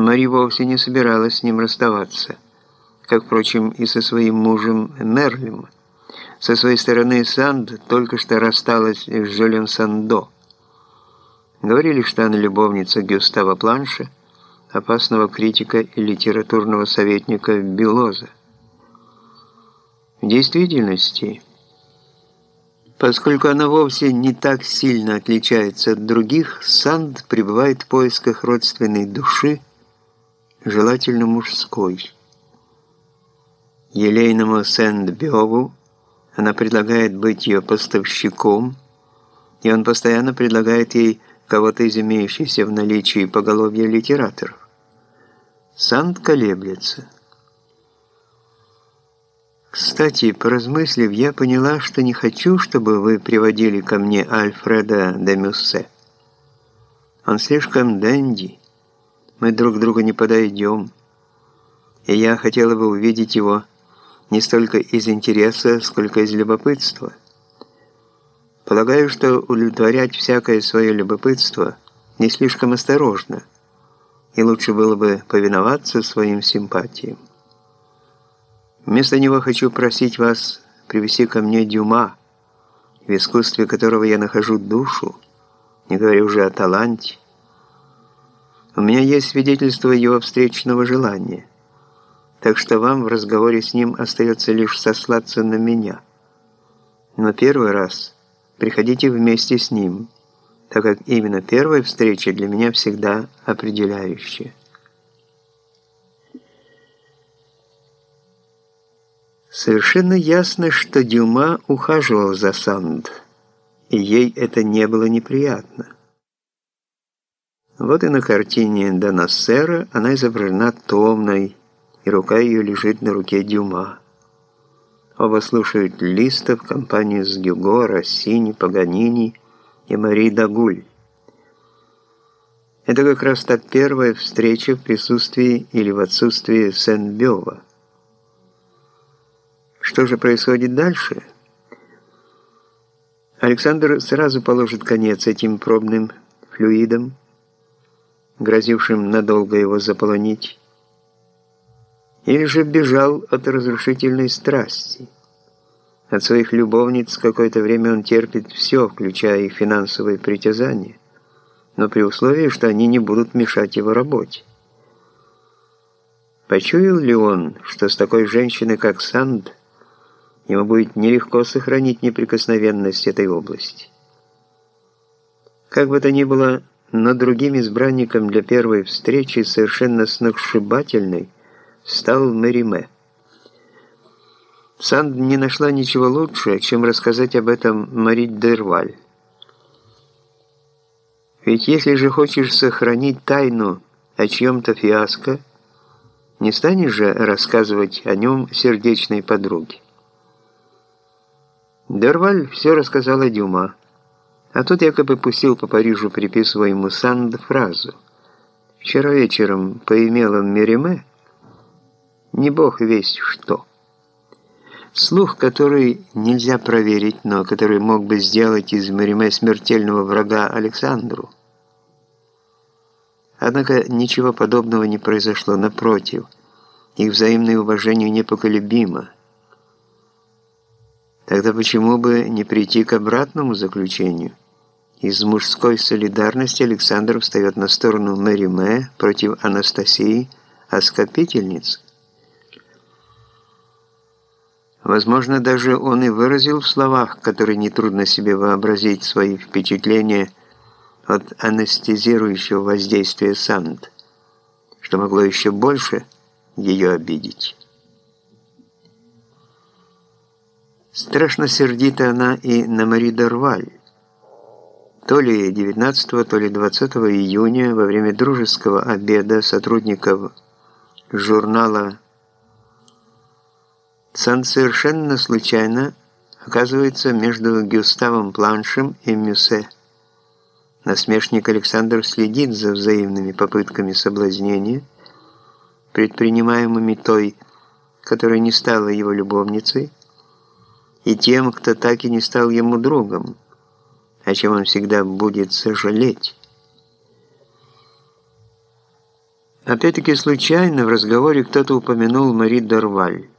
Мари вовсе не собиралась с ним расставаться, как, впрочем, и со своим мужем Мерлем. Со своей стороны Санд только что рассталась с Жюлем Сандо. Говорили, что она любовница Гюстава Планша, опасного критика и литературного советника Белоза. В действительности, поскольку она вовсе не так сильно отличается от других, Санд пребывает в поисках родственной души, желательно мужской. Елейному Сэнд-Бёву она предлагает быть ее поставщиком, и он постоянно предлагает ей кого-то из имеющихся в наличии поголовья литераторов. Санд колеблется. Кстати, поразмыслив, я поняла, что не хочу, чтобы вы приводили ко мне Альфреда де Мюссе. Он слишком дэнди. Мы друг другу не подойдем. И я хотела бы увидеть его не столько из интереса, сколько из любопытства. Полагаю, что удовлетворять всякое свое любопытство не слишком осторожно, и лучше было бы повиноваться своим симпатиям. Вместо него хочу просить вас привести ко мне Дюма, в искусстве которого я нахожу душу, не говоря уже о таланте. У меня есть свидетельство его встречного желания, так что вам в разговоре с ним остается лишь сослаться на меня. Но первый раз приходите вместе с ним, так как именно первая встреча для меня всегда определяющая. Совершенно ясно, что Дюма ухаживал за Санд, и ей это не было неприятно. Вот и на картине Донассера она изображена томной, и рука ее лежит на руке Дюма. Оба слушают Листа в компании с Гюго, Россини, Паганини и Мари Дагуль. Это как раз та первая встреча в присутствии или в отсутствии Сен-Бёва. Что же происходит дальше? Александр сразу положит конец этим пробным флюидам, грозившим надолго его заполонить, или же бежал от разрушительной страсти. От своих любовниц какое-то время он терпит все, включая их финансовые притязания, но при условии, что они не будут мешать его работе. Почуял ли он, что с такой женщиной, как Санд, ему будет нелегко сохранить неприкосновенность этой области? Как бы то ни было, но другим избранником для первой встречи совершенно сногсшибательной стал Мериме. Санд не нашла ничего лучше, чем рассказать об этом Мари Дерваль. Ведь если же хочешь сохранить тайну о чьем-то фиаско, не станешь же рассказывать о нем сердечной подруге. Дерваль все рассказала Дюма, а тот якобы пустил по Парижу, приписывая ему Санд фразу. «Вчера вечером поимел он Мериме, не бог весть что». Слух, который нельзя проверить, но который мог бы сделать из Мериме смертельного врага Александру. Однако ничего подобного не произошло, напротив, их взаимное уважение непоколебимо. Тогда почему бы не прийти к обратному заключению? Из мужской солидарности Александр встает на сторону Мериме против Анастасии, оскопительницы. Возможно, даже он и выразил в словах, которые нетрудно себе вообразить, свои впечатления от анестезирующего воздействия Санд, что могло еще больше ее обидеть. Страшно сердита она и на Мари Дорваль. То ли 19, то ли 20 июня во время дружеского обеда сотрудников журнала Сан совершенно случайно оказывается между Гюставом Планшем и Мюссе. Насмешник Александр следит за взаимными попытками соблазнения, предпринимаемыми той, которая не стала его любовницей, и тем, кто так и не стал ему другом, о чем он всегда будет сожалеть. Опять-таки случайно в разговоре кто-то упомянул Мари Дорваль.